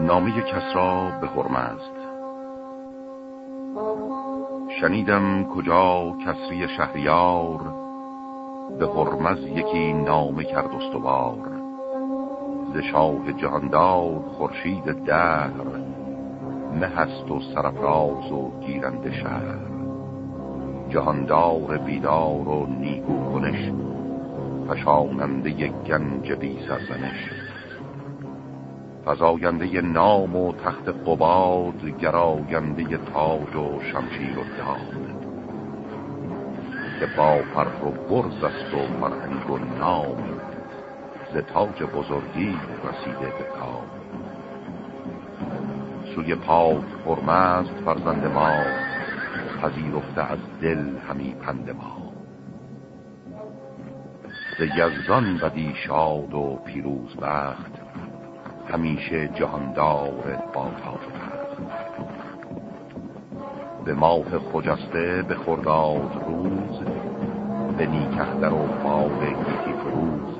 نامه کسرا به هرمزد شنیدم کجا کسری شهریار به هرمز یکی نامه کرد استوار. ز شاه جهاندار خورشید دهر نه هست و سرفراز و گیرنده شهر. جهاندار بیدار و نیکو کنش فشاننده گنج بی سرزنش. فضاینده نام و تخت قباد گراینده تاج و شمشیر و داد که با فر و برز است و فرهنگ و نام ز تاج بزرگی رسیده به کام. سوی پاک فرمست فرزند ما پذیرفته از دل همی پند ما. ز یزدان بدی شاد و پیروز بخت همیشه جهاندار با تاج به ماه خجسته به خرداد روز به نیکهدر و باغ گیتی فروز.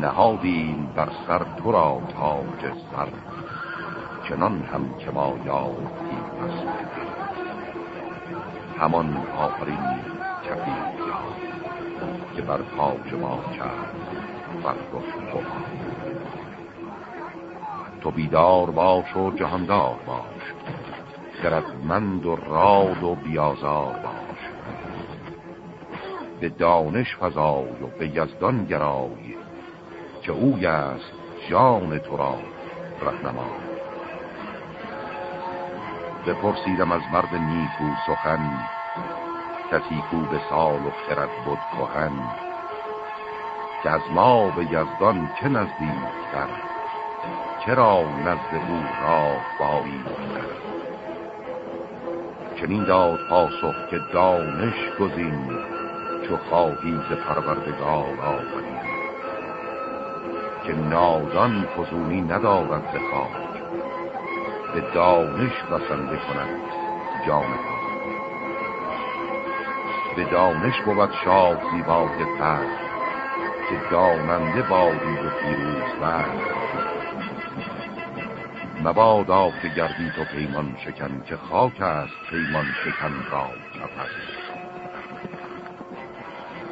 نهادیم بر سر تو را تاج سر چنان هم که ما یافتیم از همان آفرین کفیم که بر تاج ما کرد بر گفت تو بیدار باش و جهاندار باش. خردمند و راد و بیازار باش. به دانش فضای و به یزدان گرای که اوی است جان تو را رهنما. بپرسیدم از مرد نیکو سخن کسی کو به سال و خرد بود کهن که از ما به یزدان که نزدیکتر؟ چرا نزد او را بایی چنین داد پاسخ که دانش گزین چو خواهی ز پروردگار آفرین. که نادان فزونی ندارد ز خاک به دانش بسنده کند جان به دانش بود شاد زیبای تخت که داننده بادی و پیروز برد مبادا که گردی تو پیمان شکن که خاک است پیمان شکن را کفت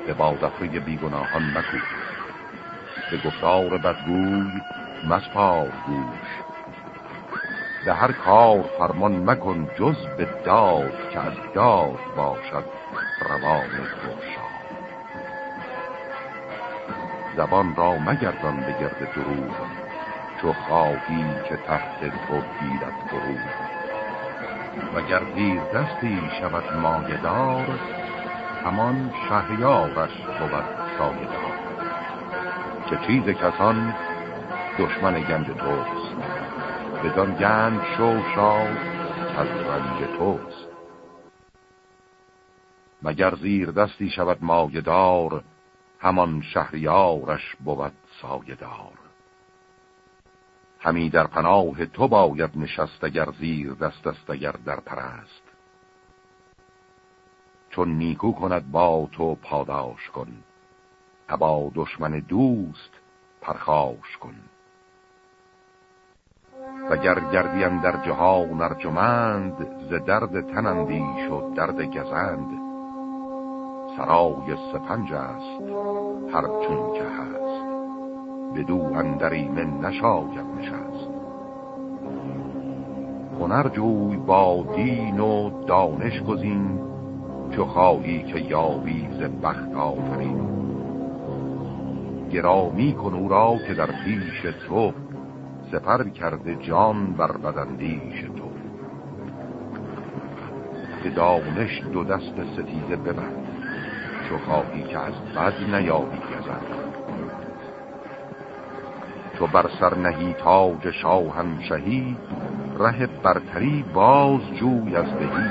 به بادفری بیگناهان مکوش به گفتار بدگوی مسپار گوش. به هر کار فرمان مکن جز به داد که از داد باشد روان گرشا زبان را مگردان به گرد دروغ. چو خواهی که تحت تو گیرد فرو وگر دیر دستی شود مایدار همان شهریارش بود سایدار که چیز کسان دشمن گنج توست؟ بدان گنج شو شاد از رنج توست. مگر زیر دستی شود مایدار همان شهریارش بود سایدار همی در پناه تو باید نشست اگر زیر دست است اگر در پرست چون نیکو کند با تو پاداش کن با دشمن دوست پرخاش کن. وگر گردیم در جهان ارجمند ز درد تنندیش و درد گزند. سرای سپنج است هر چون که هست. بدو اندری من نشاید نشست. هنر جوی با دین و دانش گزین چو خواهی که یابی ز بخت آفرین. گرامی کن او را که در پیش تو سپر کرده جان بر بدندیش تو. به دانش دو دست ستیزه ببند چو خواهی که از بد نیابی گزند. تو بر سر نهی تاج شاهن شهی ره برتری باز جوی از بهی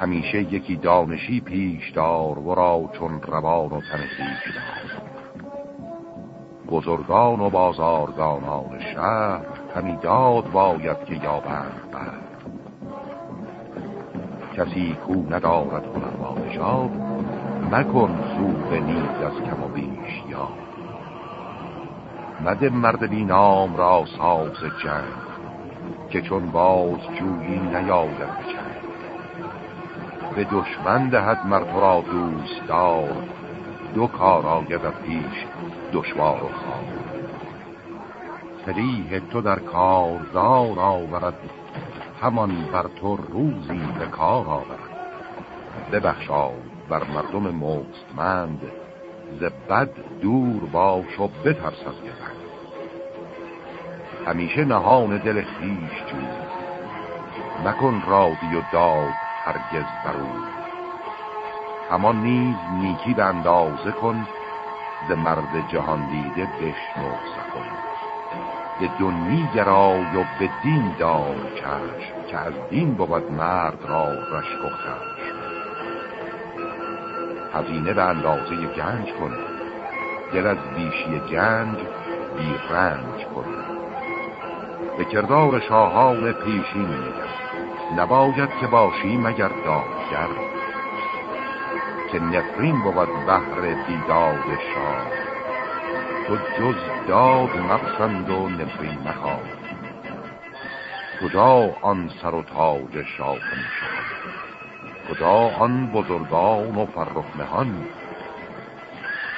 همیشه یکی دانشی پیش دار ورا چون روان و تن دار. بزرگان و بازارگانان شهر همی داد باید که یابند بر. کسی کو ندارد هنر نشاد مکن سوء نیز از کم و یاد مده مرد بی نام را ساز جنگ که چون باز جویی نیاید بچند به دشمن دهد مرد را دوست دار دو کار آید پیش دشوار و خواه سریح تو در کارزار آورد همان بر تو روزی به کار آورد. ببخشا بر مردم مستمند ز بد دور باش و بترس از گزند همیشه نهان دل خیش جو مکن رادی و داد هرگز برو همان نیز نیکی به اندازه کن ز مرد جهان دیده بشنو سخن. به دنی گرای و به دین دار چشم که از دین بود مرد را رشک و خشم. هزینه به اندازه گنج کن. دل از بیشی گنج بی رنج کن. به کردار شاهان پیشین میگم نباید که باشی مگر دادگر که نفرین بود بهر دیداد شاه. تو جز داد مقصند و نفرین نخواه. کجا آن سر و تاج شاه می‌شود؟ کجا آن بزرگان و فرخ نهان.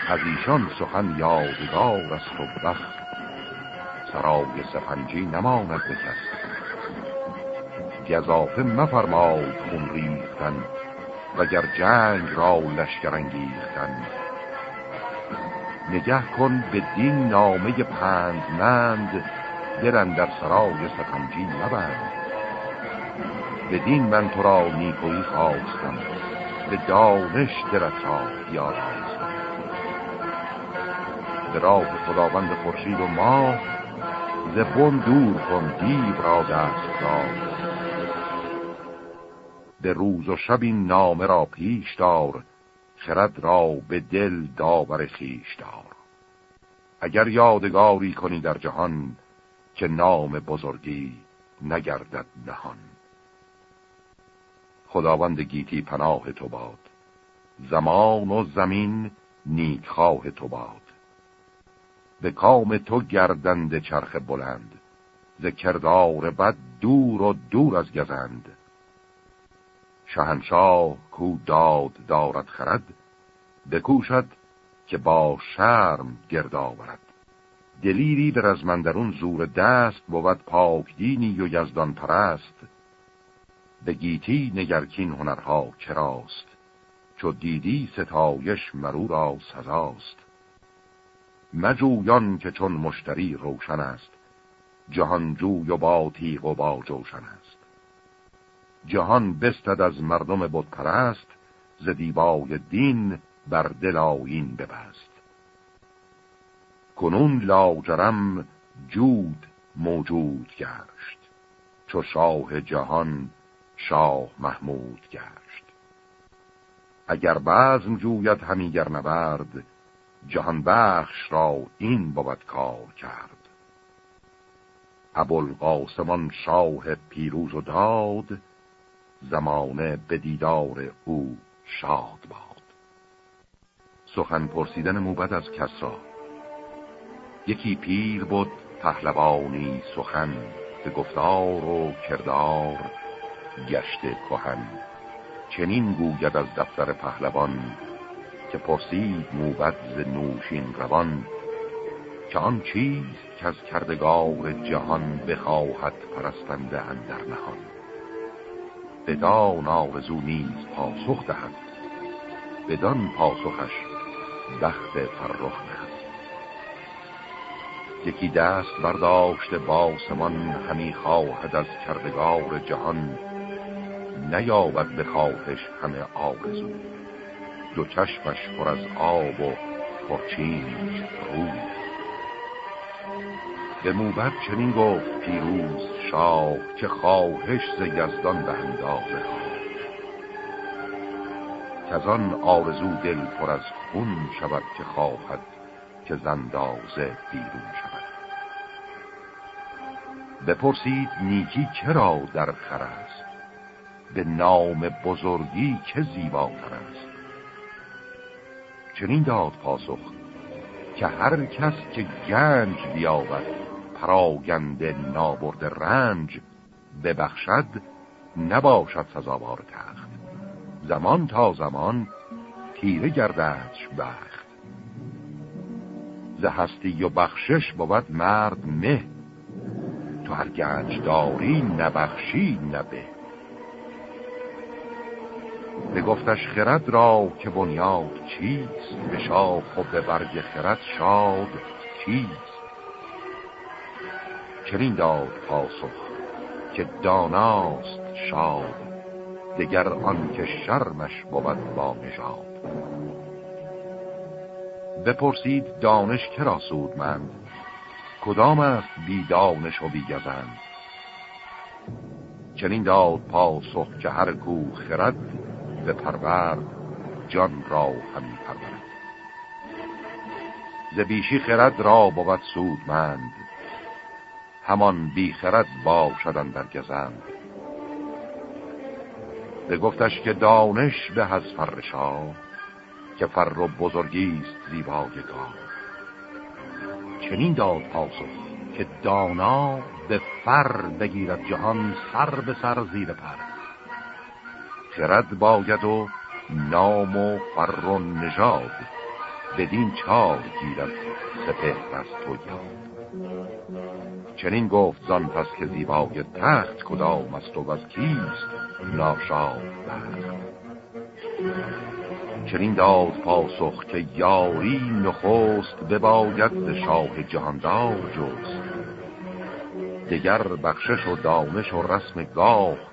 از ایشان سخن یادگار است و بخت. سرای سفنجی نماند به کس. گذافه مفرماد خون ریختن وگر جنگ را لشکر انگیختن. نگه کن به دین نامه پندمند درن در سرای سفنجی مبند. بدین من تو را نیکویی خواستم. به دانش درت را بیاراستم. به راه خداوند خورشید و ماه ز بن دور کن دیو را دست را به روز و شب این نامه را پیش دار خرد را به دل داور خیش دار. اگر یادگاری کنی در جهان که نام بزرگی نگردد نهان. خداوند گیتی پناه تو باد. زمان و زمین نیکخواه تو باد. به کام تو گردند چرخ بلند ز کردار بد دور و دور از گزند. شهنشاه کو داد دارد خرد بکوشد که با شرم گرد آورد. دلیری به رزمندرون زور دست بود پاک دینی و یزدان پرست به گیتی نگرکین هنرها چراست چو دیدی ستایش مرو را سزاست. مجویان که چون مشتری روشن است جهانجوی و با تیغ و با جوشن است. جهان بستد از مردم بودپرست ز دیبای دین بر دل آیین ببست. کنون لاجرم جود موجود گشت چو شاه جهان شاه محمود گشت. اگر بزم جوید همیگر نبرد جهان بخش را این بود کار کرد. ابوالقاسمان شاه پیروز و داد زمانه به دیدار او شاد باد. سخن پرسیدن موبد از کسا یکی پیر بود پهلوانی سخن به گفتار و کردار. گشت کهن. چنین گوید از دفتر پهلوان که پرسید موبد ز نوشین روان که آن چیست که از کردگار جهان بخواهد پرستنده اندر نهان. بدان آرزو نیز پاسخ دهد. بدان پاسخش بخت فرخ نهد یکی دست برداشته باسمان همی خواهد از کردگار جهان نیابد به خواهش همه آرزو. دو چشمش پر از آب و پرچینش رو. به موبت چنین گفت پیروز شاه که خواهش ز یزدان به اندازه که از آن آرزو دل پر از خون شود که خواهد که زندازه بیرون شود. بپرسید نیکی چرا در خر است؟ به نام بزرگی که زیباتر است چنین داد پاسخ که هر کس که گنج بیابد پراگنده نابرد رنج ببخشد نباشد سزاوار تخت. زمان تا زمان تیره گردش بخت. ز هستی و بخشش بود مرد مه. تو هر گنج داری نبخشی نبه گفتش خرد را که بنیاد چیست؟ به شاخ و به برگ خرد شاد چیست؟ چنین داد پاسخ که داناست شاد دگر آن که شرمش بود با نژاد. بپرسید دانش کرا سود من کدام است بی دانش و بی گزند؟ چنین داد پاسخ که هر کو خرد به پرورد جان را همی پرورد. ز بیشی خرد را بود سودمند همان بی خرد باشدن در گزند. به گفتش که دانش به از فرشا که فر و بزرگیست زیبای چنین داد پاسخ که دانا به فر بگیرد جهان سر به سر زیر پر. خرد باید و نام و فر و نژاد بدین چار گیرد سپهر از تو یاد. چنین گفت زان پس که زیبای تخت کدام است و از کیست ناشاد بخت. چنین داد پاسخ که یاری نخست بباید شاه جهاندار جست. دگر بخشش و دانش و رسم گاه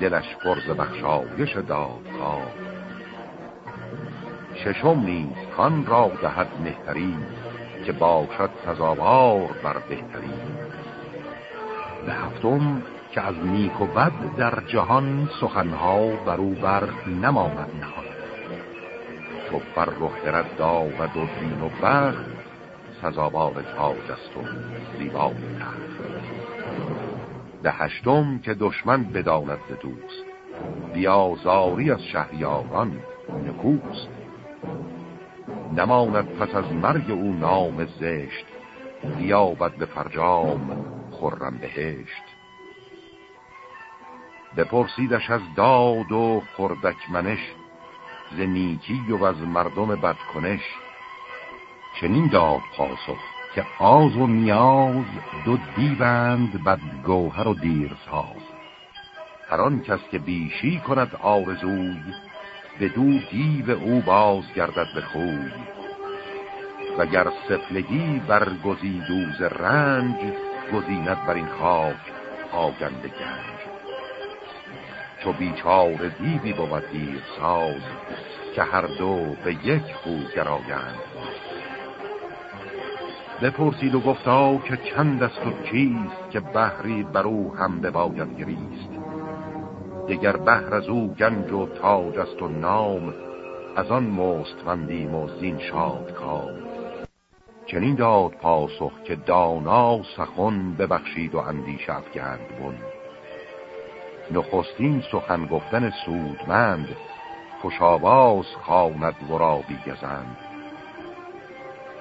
دلش پرز بخشایش داد خواه ششم نیز کان را دهد مهترین که باشد سزاوار بر بهترین. به هفتم که از نیک و بد در جهان سخنها برو بر نماند نهان. تو بر و خرد داود و دین و بخت سزاوار تاج است و زیبای تخت. به هشتم که دشمن بداند دوست. بیازاری از شهریاران نکوست. نماند پس از مرگ او نام زشت بیابد به فرجام خرم بهشت. بپرسیدش از داد و خردک منش ز نیکی و از مردم بدکنش. چنین داد پاسخ که آز و نیاز دو دیوند بد گوهر و دیرساز هر آن کس که بیشی کند آرزوی به دو دیو او باز گردد به خوی. وگر سفلگی برگزی دوز رنج گزیند بر این خاک آگند گنج. چو بیچار دیوی بود دیر ساز که هر دو به یک خو گرایند. بپرسید و گفتا که چند است و چیست که بحری بر او هم باید گریست. دیگر بحر از او گنج و تاج است و نام از آن مستوندیم و زین شاد کام. چنین داد پاسخ که دانا سخن ببخشید و اندیشه افگند بون نخستین سخن گفتن سودمند خوشاواز خواند ورا بیگزند.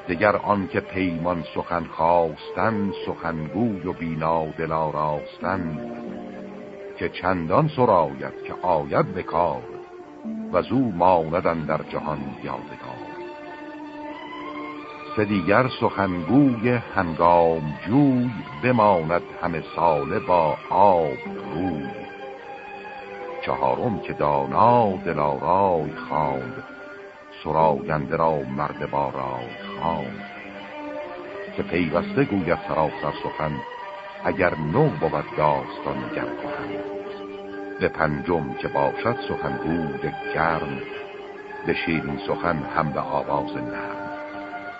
دگر آن که پیمان سخن خواستن سخنگوی و بینا دلا راستن که چندان سراید که آید به کار و زو ماندن در جهان یادگار. سه دیگر سخنگوی هنگام جوی بماند همه ساله با آب روی. چهارم که دانا دلارای خواند سراینده را مرد بارای خان که پیوسته گوید سراسر سخن اگر نو بود داستان گر کنن به پنجم که باشد سخن بود گرم به شیرین سخن هم به آواز نرم.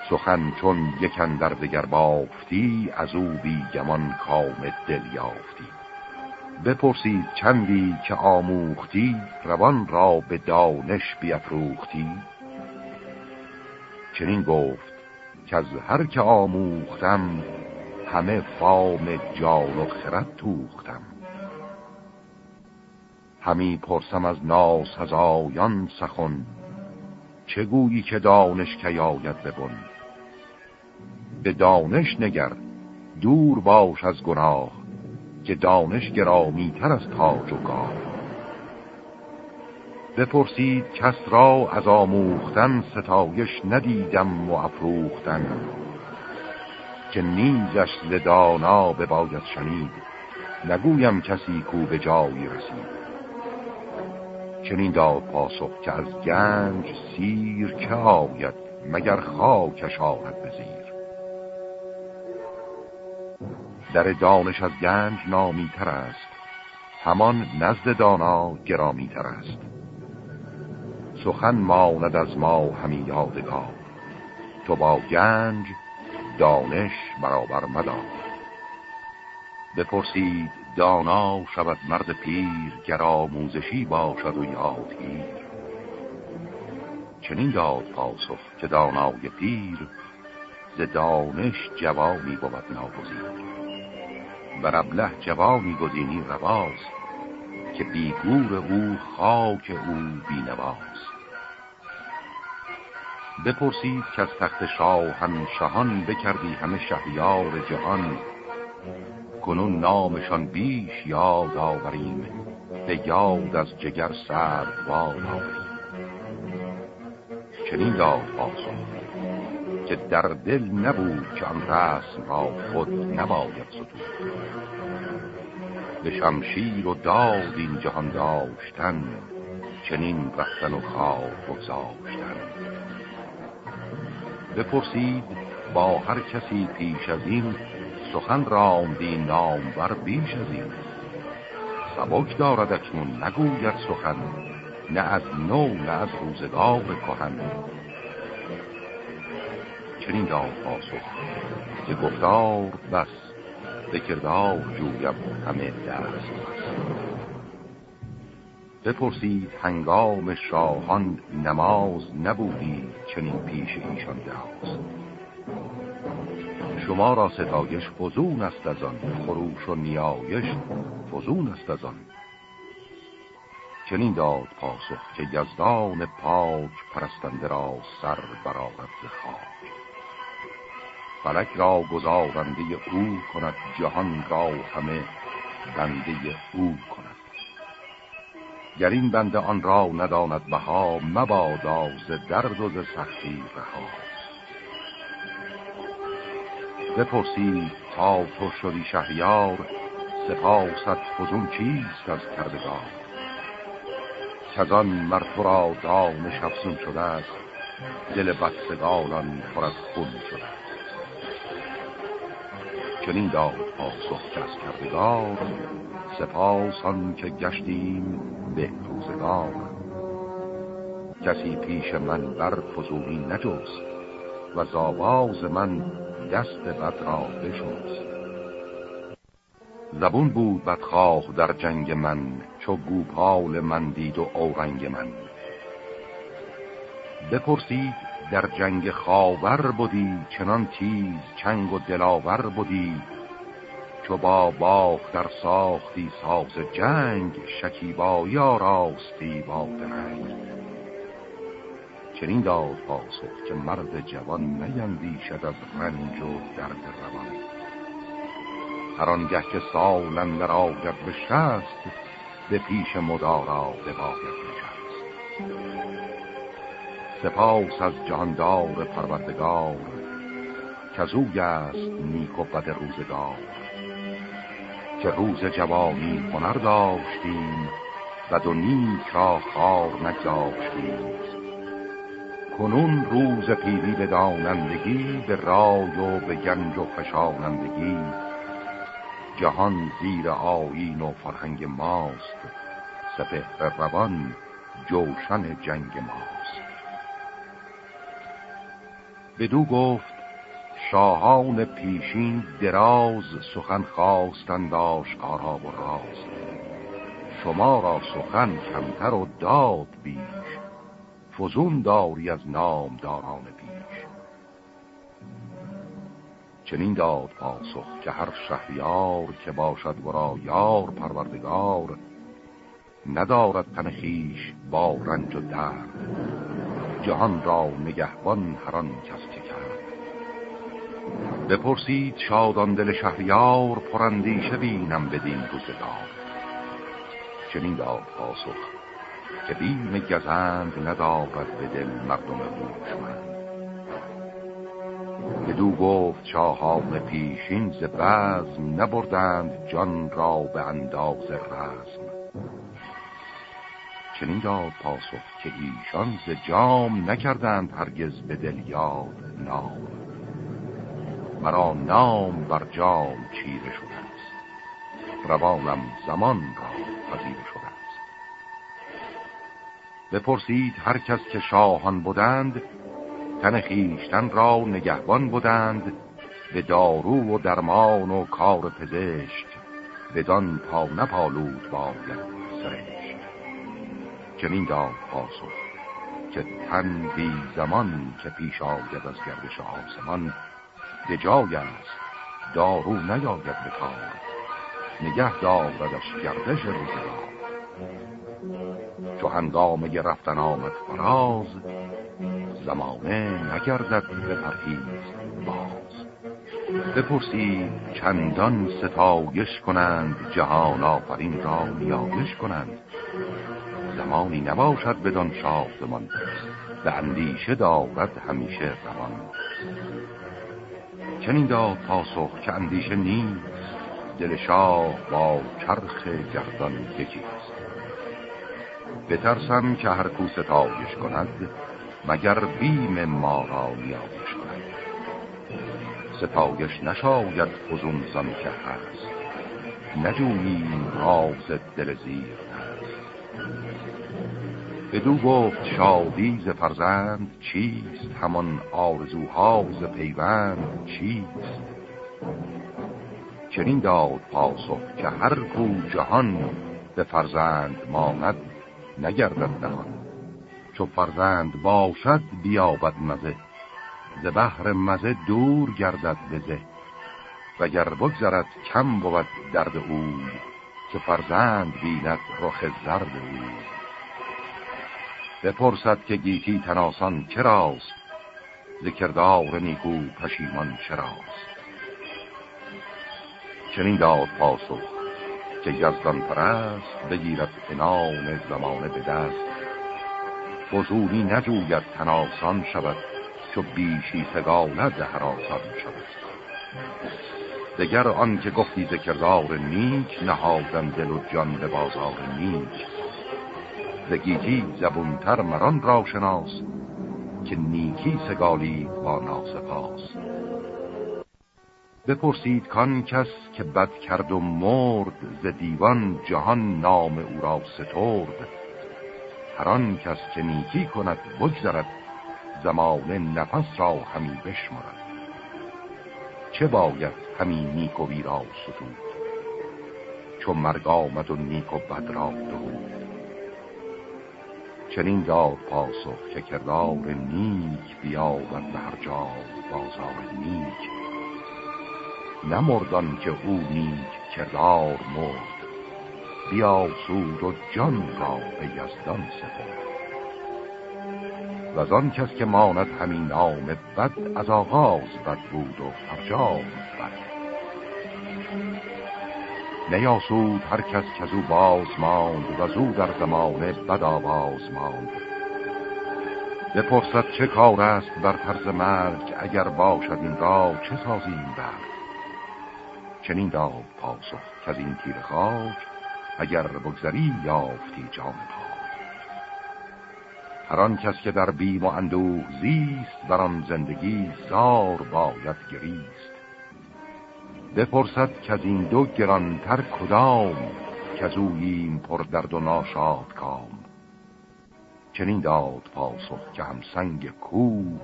سخن چون یکن در دگر بافتی از او بی گمان کام دل یافتی. بپرسید چندی که آموختی روان را به دانش بیافروختی چنین گفت که از هر که آموختم همه فام جان و خرد توختم. همی پرسم از ناسزایان سخن چه گویی که دانش که یاید ببن؟ به دانش نگر دور باش از گناه که دانش گرامیتر از تاج و گاه. بپرسید کس را از آموختن ستایش ندیدم و افروختن. که نیزش زدانا به باید شنید نگویم کسی کو به جایی رسید. چنین داد پاسخ که از گنج سیر که آید مگر خاکش آرد بزیر در دانش از گنج نامیتر است همان نزد دانا گرامیتر است. سخن ماند از ما همی یادگار. تو با گنج دانش برابر مدار. بپرسید دانا شود مرد پیر گر آموزشی باشد و یادگیر چنین داد پاسخ که دانای پیر ز دانش جوانی بود ناگزیر. و ربله جوانی گزینی رواست که بیگور او خاک او بینواست. بپرسید که از تخت شاهن شهان بکردی همه شهریار جهان کنون نامشان بیش یاد آوریم به یاد از جگر سرد واد آوریم. چنین داد پاسخ که در دل نبود که آن رسم را خود نباید ستود. به شمشیر و داد این جهان داشتن چنین رفتن و خواب بگذاشتن بپرسید با هر کسی پیش از این سخن راندی نام بر بیش از این. سبک دارد اکنون نگوید سخن نه از نو نه از روزگار کهن. چنین داد پاسخ که گفتار بس به کردار جویم همه دست. بپرسید هنگام شاهان نماز نبودی چنین پیش ایشان دراز. شما را ستایش فزون است از آن خروش و نیایش فزون است از آن. چنین داد پاسخ که یزدان پاک پرستنده را سر برآورد ز خاک. فلک را گزارنده او کند جهان را همه بنده او کند. گر این بنده آن را نداند بها مبادا ز درد و ز سختی رها. بپرسید تا تو شدی شهریار سپاست فزون چیست از کردگار؟ کزان مر تو را دانش افزون شده است دل بدسگالان پر از خون شده چنین داد پاسخ از کردگار سپاس آن که گشتیم به روزگار. کسی پیش من بر فزونی نجست و زاواز من دست بد را بشست. زبون بود بدخواه در جنگ من چو گوپال من دید و اورنگ من. بپرسید در جنگ خاور بودی چنان تیز چنگ و دلاور بودی چو با باغ در ساختی ساز جنگ شکیبایی آراستی با درنگ. چنین داد پاسخ که مرد جوان نیندیشد از رنج و درد روان. هر آنگه که سال اندر آید به شست به پیش مدارا بباید نشست. سپاس از جهاندار پروردگار کزوی است نیک و بد روزگار. که روز جوانی هنر داشتیم و دو نیک را خار نگذاشتیم. کنون روز پیری به دانندگی به رای و به گنج و فشانندگی. جهان زیر آیین و فرهنگ ماست سپهر روان جوشن جنگ ماست. بدو گفت شاهان پیشین دراز سخن خواستند آشکارا و راز. شما را سخن کمتر و داد بیش فزون داری از نام داران پیش. چنین داد پاسخ که هر شهریار که باشد ورا یار پروردگار ندارد تن خیش با رنج و درد. جهان را نگهبان هران کس که کرد. بپرسید شادان دل شهریار پرندیشه بینم بدین روزگار. چنین داد پاسخ که بیم گزند ندارد به دل مردم هوشمند. بدو گفت شاهان پیشین ز بزم نبردند جان را به انداز رزم. چنین داد پاسخ که ایشان ز جام نکردند هرگز به دل یاد نام. مرا نام بر جام چیره شده است روانم زمان را پذیره شده است بپرسید هر کس که شاهان بودند تن خیشتن را نگهبان بودند به دارو و درمان و کار پزشک بدان تا نپالود باید سرشت چنین داد پاسخ که تن بی زمان که پیش آید از گردش آسمان به جای است دارو نیاید به کار. نگه داردش گردش روزگار. چو هنگامه رفتن آمد فراز زمانه نگردد به پرهیز باز. بپرسید چندان ستایش کنند جهان آفرین را نیایش کنند. زمانی نباشد بدان شادمان به اندیشه دارد همیشه روان چنین داد پاسخ که اندیشه نیست دل شاه با چرخ گردان یکیست بترسم که هر کو ستایش کند مگر بیم ما را نیایش کند. ستایش نشاید فزون زن که هست. نجوییم راز دل زیر هست بدو گفت شادی ز فرزند چیست؟ همان آرزوها ز پیوند چیست؟ چنین داد پاسخ که هر کو جهان به فرزند ماند نگردد نهان. چو فرزند باشد بیابد مزه ز بحر مزه دور گردد بزه وگر بگذرد کم بود درد اوی که فرزند بیند رخ زرد اوی بپرسد که گیتی تناسان چراست ذکردار نیکو پشیمان چراست چنین داد پاسخ که یزدان پرست بگیرد انان زمانه به دست. فضولی نجوید تناسان شود چو بیشی سگالد حراسان شود. دگر آن که گفتی ذکردار نیک نهادن دل و جان به بازار نیک. زگیتی زبونتر مران را شناس که نیکی سگالی با ناسپاس. بپرسید کان کس که بد کرد و مرد ز دیوان جهان نام او را سترد. هر کس که نیکی کند بگذرد زمان نفس را همی بشمرد. چه باید همی نیک و ویرا ستود؟ چو مرگ آمد و نیک و بد را درود چنین داد پاسخ که کردار نیک بیاود به هر جا بازار نیک. نمردان که او نیک کردار مرد بیاسود و جان را به یزدان سپرد. و آن کس که ماند همین نام بد از آغاز بد بود و فرجام نیاسود هر کس که از او باز ماند و از او در زمانه بد آواز ماند. بپرسد چه کار است بر طرز مرگ اگر باشد این را چه سازیم بر چنین داد پاسخ که از این تیر خاک اگر بگذری یافتی جان هر آن کس که در بیم و اندوه زیست بر آن زندگی زار باید گریست. بپرسد که از این دو گرانتر کدام که از اوییم پر درد و ناشاد کام؟ چنین داد پاسخ که هم سنگ کوه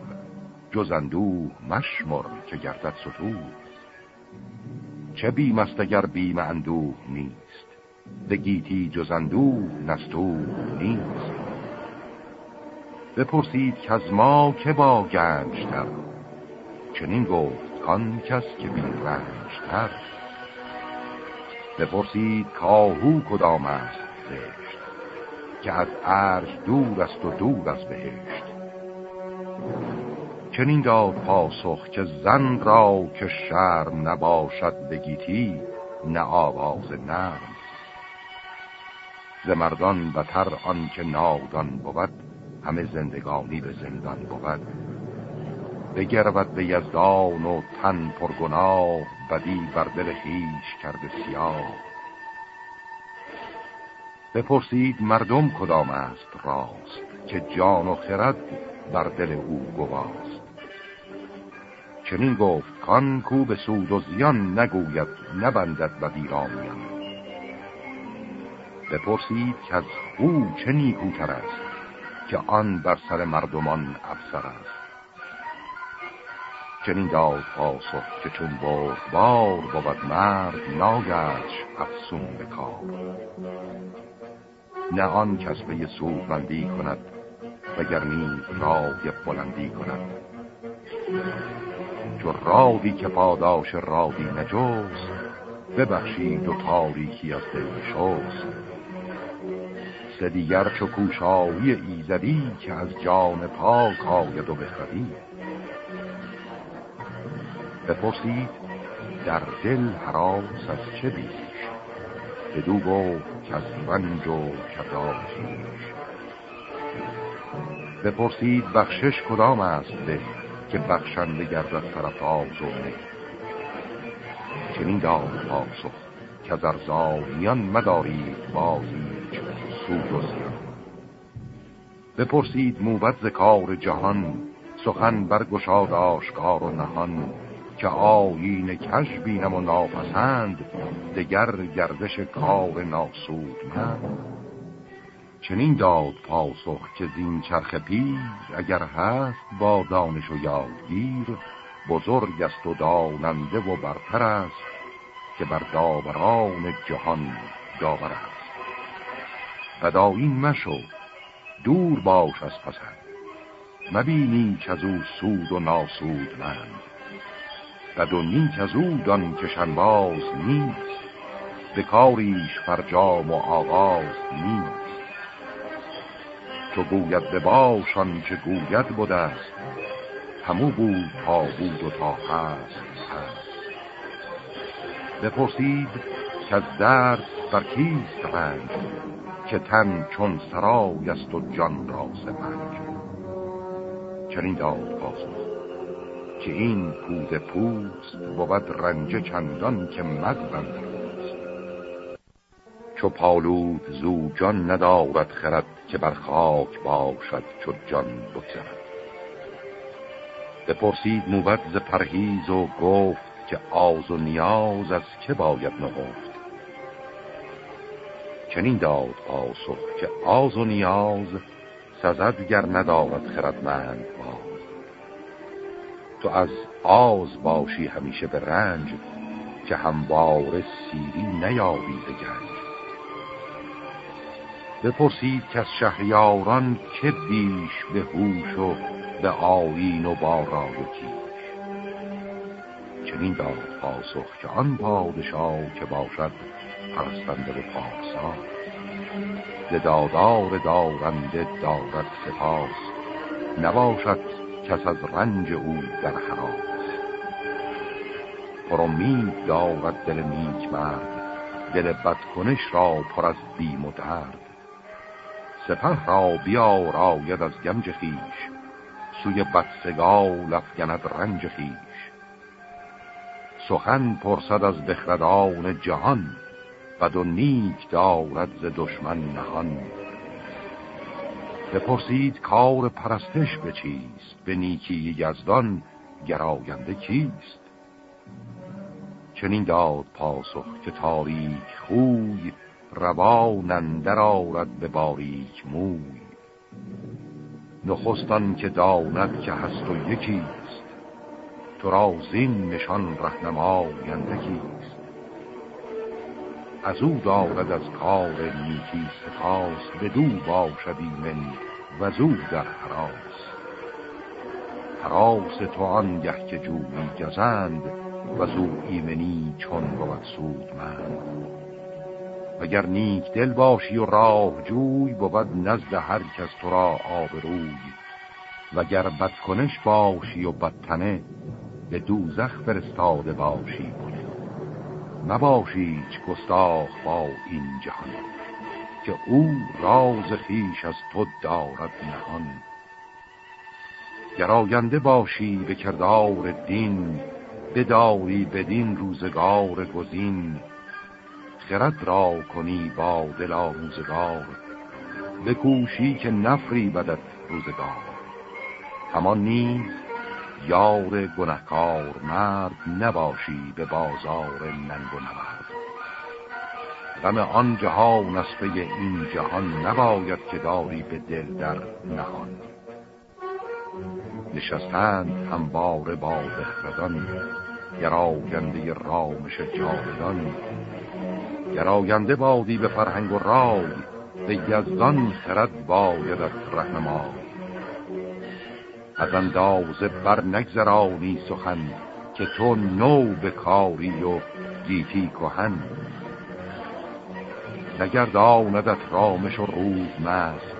جز اندوه مشمر که گردد ستوه. چه بیم است اگر بیم اندوه نیست؟ دگیتی جز اندوه نستوه نیست. بپرسید که از ما که با گنجتر؟ چنین گفت کان کس که بی رنجتر بپرسید کاهو کدام است زشت که از عرش دور است و دور از بهشت. چنین داد پاسخ که زن را که شرم نباشد بگیتی نه آواز نرم. ز مردان بتر آن که نادان بود همه زندگانی به زندان بود. بگرود به یزدان و تن پرگناه بدی بر دل خیش کرده سیاه. بپرسید مردم کدام است راست که جان و خرد بر دل او گواست. چنین گفت کان کو به سود و زیان نگوید نبندد و بیرامیان بپرسید که از او چه نیکوتر است که آن بر سر مردمان افسر است. چنین داد پاسخ که چون بار بود مرد ناگرش افسون به کار. نه آن کس به سودمندی کند وگر نیز رای بلندی کند. چو رادی که پاداش رادی نجوست ببخشید و تاریکی از دل شست سه دیگر چو کوشایی ایزدی که از جان پاک آید و بخردی. بپرسید در دل حراس از چه بیش؟ بدو گفت که از رنج و کداشیش بپرسید بخشش کدام است به که بخشنده گردد طرف آز و نه؟ چنین داد پاسخ که از ارزانیان مدارید بازی سود و زیان. بپرسید موبت ز کار جهان سخن برگشاد آشکار و نهان که آیین کش بینم و ناپسند دگر گردش کار ناسود من. چنین داد پاسخ که زین چرخ پیر اگر هست با دانش و یادگیر بزرگ است و داننده و برتر است که بر داوران جهان داور است. این مشو دور باش از پسند. مبینی که از او سود و ناسود مند و نیک از او دان که شنباز نیست. به کاریش فرجام و آغاز نیست. چو گوید به باشان چه گوید بود است. همو بود تا بود و تا هست هست. بپرسید که از درد بر کیست رنج؟ که تن چون سرای است و جان را سپنج. چنین داد پاسخ. که این پود پوست بود رنج چندان که مدبند روست چو پالود زو جان ندارد خرد که بر خاک باشد چو جان بگذرد. بپرسید موبت ز پرهیز و گفت که آز و نیاز از که باید نهفت. چنین داد پاسخ که آز و نیاز سزد گر ندارد خردمند باز. تو از آز باشی همیشه به رنج که هموار سیری نیابی به گنج. بپرسید که از شهریاران که بیش به هوش و به آیین و بارای و کیش. چنین داد پاسخ که آن پادشاه که باشد پرستنده و پارسا. ز دادار دارنده دارد سپاس. نباشد کس از رنج او در حراس پر امید دارد دل نیک مرد دل بدکنش را پر از بیم و درد. سپه را بیار آید از گنج خیش سوی بدسگال افگند رنج خیش سخن پرسد از بخردان جهان بد و نیک دارد ز دشمن نهان. بپرسید کار پرستش به چیست؟ به نیکی یزدان گراینده کیست؟ چنین داد پاسخ که تاریک خوی روانندر آرد به باریک موی. نخستان که داند که هست و یکیست تو را زین نشان رهنماینده کیست از او دارد از کار نیکی سپاس به دو باشد ایمن و زو در حراس. حراس تو آنگه که جویی گزند و زو ایمنی چون بود سود من وگر نیک دل باشی و راه جوی بود نزد هر کس تو را آبروی. و گر بدکنش باشی و بدتنه به دوزخ فرستاده باشی. مباشی هیچ گستاخ با این جهان که او راز خیش از تو دارد نهان. گراینده باشی به کردار دین بداری بدین روزگار گزین. خرد را کنی با دل آموزگار بکوشی که نفری بدت روزگار. همان نیز یار گنهکار مرد نباشی به بازار ننگ و نبرد. غم آن جهان است این جهان نباید که داری به دل در نهان. نشستند همواره با بخردان گراینده رامش جاودان. گراینده بادی به فرهنگ و رای به یزدان خرد بایدت رهنما از اندازه بر نگذرانی سخن که تو نو به کاری و گیتی کهن. نگرداندت رامش و روز مست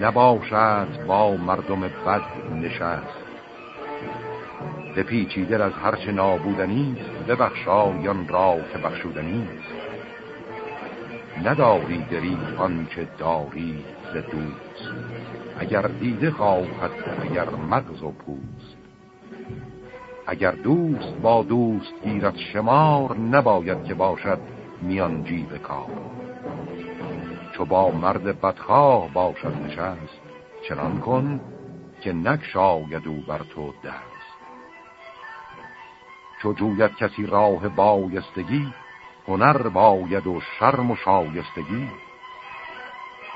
نباشد با مردم بد نشست. به پیچیده از هرچه نابودنیست ببخشایان را که بخشودنیست نداری دری آنچه داری ز دوست. اگر دیده خواهد اگر مغز و پوست. اگر دوست با دوست گیرد شمار نباید که باشد میان جیب کار. چو با مرد بدخواه باشد نشست چنان کن که نکشاید او بر تو دست. چو جوید کسی راه بایستگی هنر باید و شرم و شایستگی.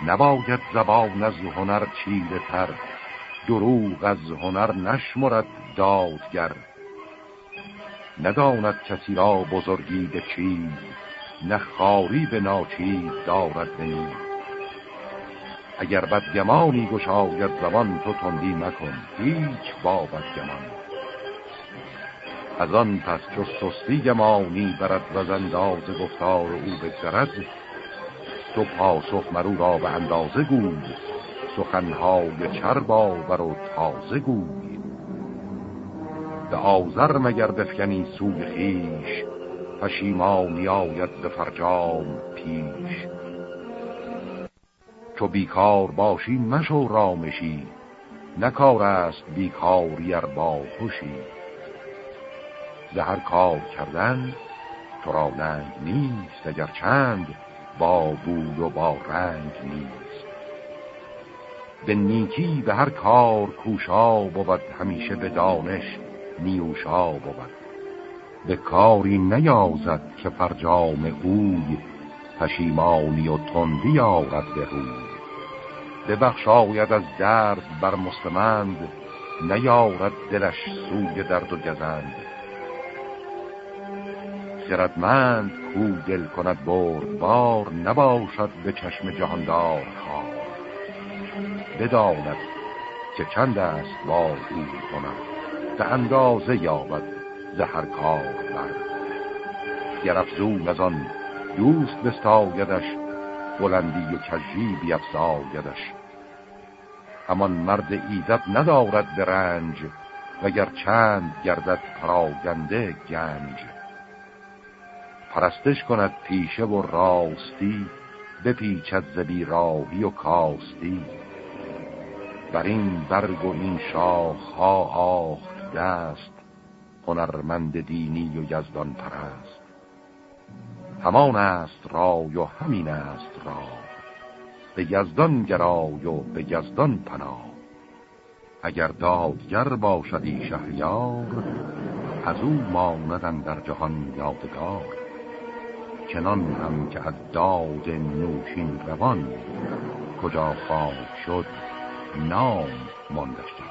نباید زبان از هنر چیره تر دروغ از هنر نشمرد دادگر. نداند کسی را بزرگی به چیز نخاری به ناچیز دارد بنید اگر بدگمانی گشاید زبان تو تندی مکن هیچ با بدگمان. از آن پس چو سستی گمانی برد و زنداز گفتار او بگذرد تو پاسخ مرو را به اندازه گوی. سخنهای چر باور و تازه گوی. به آزر مگر بفکنی سوی خیش پشیمانی آید به فرجام پیش. چو بیکار باشی مشو رامشی نکار است بیکاری ار با خوشی. هر کار کردن تو را ننگ نیست اگر چند با بود و با رنگ نیست. به نیکی به هر کار کوشا بود همیشه به دانش نیوشا بود. به کاری نیازد که فرجام اوی پشیمانی و تندی آرد به روی. ببخشاید از درد بر مستمند نیارد دلش سوی درد و گزند. خردمند کو دل کند برد بار نباشد به چشم جهاندار خواه بداند که چند است با او کند به اندازه یابد زهر کار بر. گرفزون از آن دوست بستایدش بلندی و کجی بیفزایدش همان مرد ایزد ندارد به رنج وگر چند گردد پراگنده گنج. پرستش کند پیشه و راستی بپیچد زبی راهی و کاستی. بر این برگ و این شاخ ها آخت دست هنرمند دینی و یزدان پرست. همان است رای و همین است را به یزدان گرای و به یزدان پناه. اگر دادگر باشدی شهریار از او ماندن در جهان یادگار. چنان هم که از داد نوشین روان کجا خواهد شد نام ماندش